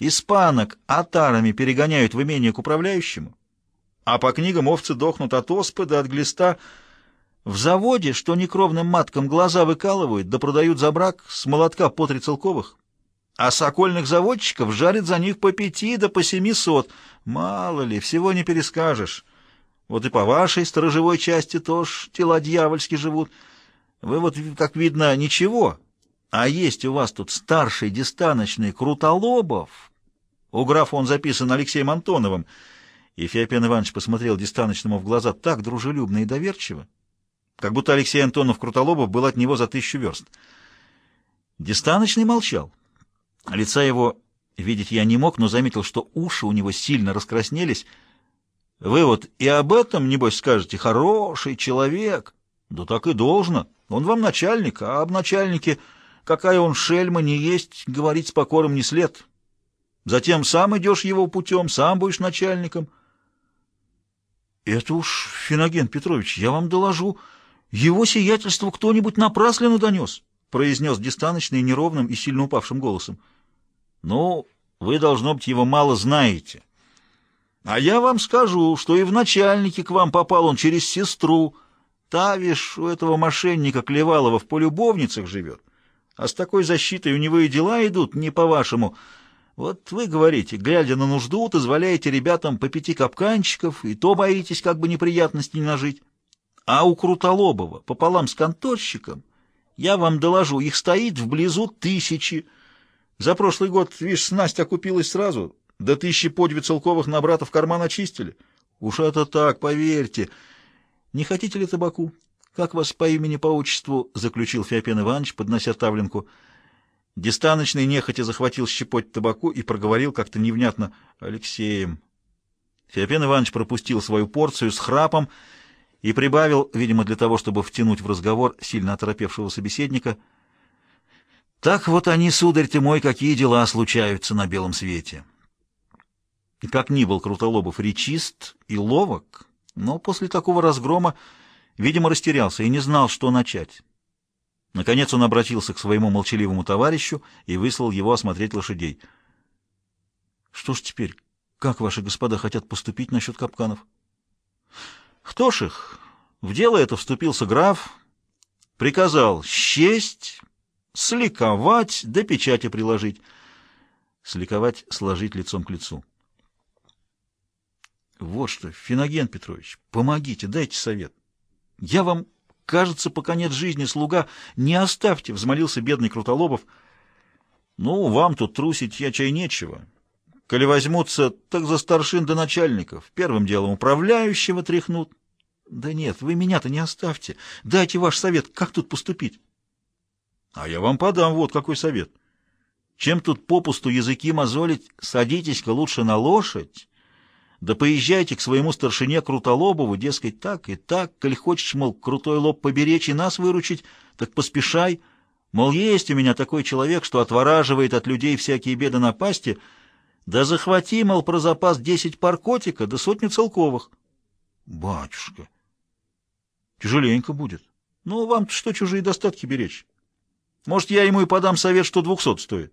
Испанок отарами перегоняют в имение к управляющему, а по книгам овцы дохнут от оспы да от глиста. В заводе, что некровным маткам глаза выкалывают, да продают за брак с молотка по три целковых, а сокольных заводчиков жарят за них по пяти да по семисот. Мало ли, всего не перескажешь. Вот и по вашей сторожевой части тоже тела дьявольски живут. Вы вот, как видно, ничего. А есть у вас тут старший дистаночный Крутолобов. У графа он записан Алексеем Антоновым. И Феопен Иванович посмотрел дистаночному в глаза так дружелюбно и доверчиво, как будто Алексей Антонов Крутолобов был от него за тысячу верст. Дистаночный молчал. Лица его видеть я не мог, но заметил, что уши у него сильно раскраснелись. Вы вот и об этом, небось, скажете, хороший человек. Да так и должно. Он вам начальник, а об начальнике, какая он шельма не есть, говорить с покором не след. Затем сам идешь его путем, сам будешь начальником. Это уж, Феноген Петрович, я вам доложу. Его сиятельство кто-нибудь напрасленно донес, произнес дистаночный неровным и сильно упавшим голосом. Ну, вы, должно быть, его мало знаете. А я вам скажу, что и в начальнике к вам попал он через сестру, Тавиш у этого мошенника Клевалова в полюбовницах живет, а с такой защитой у него и дела идут не по-вашему. Вот вы говорите, глядя на нужду, дозволяете ребятам по пяти капканчиков, и то боитесь, как бы неприятностей не нажить. А у Крутолобова пополам с конторщиком, я вам доложу, их стоит вблизу тысячи. За прошлый год, видишь, снасть окупилась сразу, до тысячи по две целковых на брата в карман очистили. Уж это так, поверьте. «Не хотите ли табаку? Как вас по имени, по отчеству?» — заключил Феопен Иванович, поднося тавленку. Дистаночный нехотя захватил щепоть табаку и проговорил как-то невнятно «Алексеем». Феопен Иванович пропустил свою порцию с храпом и прибавил, видимо, для того, чтобы втянуть в разговор сильно оторопевшего собеседника. «Так вот они, сударь ты мой, какие дела случаются на белом свете!» Как ни был Крутолобов речист и ловок, но после такого разгрома, видимо, растерялся и не знал, что начать. Наконец он обратился к своему молчаливому товарищу и выслал его осмотреть лошадей. — Что ж теперь? Как ваши господа хотят поступить насчет капканов? — Кто ж их? В дело это вступился граф, приказал счесть, сликовать, до печати приложить. Сликовать, сложить лицом к лицу. Вот что, Феноген Петрович, помогите, дайте совет. Я вам, кажется, пока нет жизни слуга, не оставьте, взмолился бедный Крутолобов. Ну, вам тут трусить я чай нечего. Коли возьмутся, так за старшин до начальников. Первым делом управляющего тряхнут. Да нет, вы меня-то не оставьте. Дайте ваш совет, как тут поступить. А я вам подам вот какой совет. Чем тут попусту языки мозолить, садитесь-ка лучше на лошадь да поезжайте к своему старшине Крутолобову, дескать, так и так, коль хочешь, мол, крутой лоб поберечь и нас выручить, так поспешай. Мол, есть у меня такой человек, что отвораживает от людей всякие беды напасти, да захвати, мол, про запас десять пар котика, да сотню целковых. Батюшка, тяжеленько будет. Ну, вам что чужие достатки беречь? Может, я ему и подам совет, что двухсот стоит.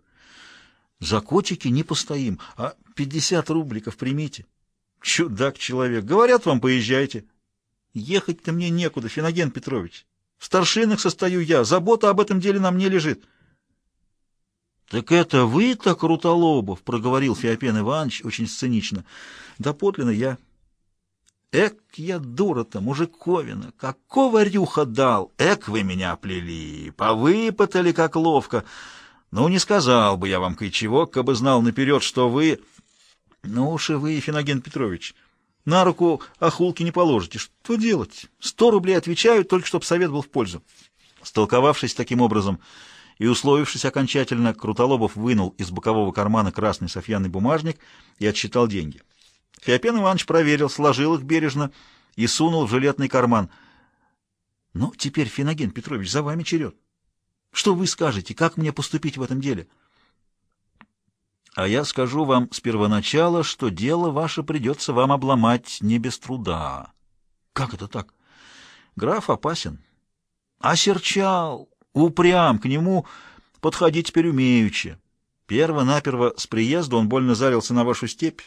За котики не постоим, а пятьдесят рубликов примите. Чудак человек. Говорят вам, поезжайте. Ехать-то мне некуда, Феноген Петрович. В старшинах состою я. Забота об этом деле на мне лежит. — Так это вы-то, Крутолобов, — проговорил Феопен Иванович очень сценично. — Да подлинно я. Эк, я дура-то, мужиковина, какого рюха дал? Эк, вы меня оплели, повыпытали как ловко. Ну, не сказал бы я вам кое-чего, кабы знал наперед, что вы... Ну уж и вы, Феноген Петрович, на руку охулки не положите. Что делать? Сто рублей отвечают, только чтоб совет был в пользу. Столковавшись таким образом и условившись окончательно, Крутолобов вынул из бокового кармана красный софьянный бумажник и отсчитал деньги. Феопен Иванович проверил, сложил их бережно и сунул в жилетный карман. Ну, теперь, Феноген Петрович, за вами черед. Что вы скажете, как мне поступить в этом деле?» А я скажу вам с первоначала, что дело ваше придется вам обломать не без труда. Как это так? Граф опасен. Осерчал, упрям, к нему подходить теперь умеючи. Перво-наперво с приезда он больно зарился на вашу степь,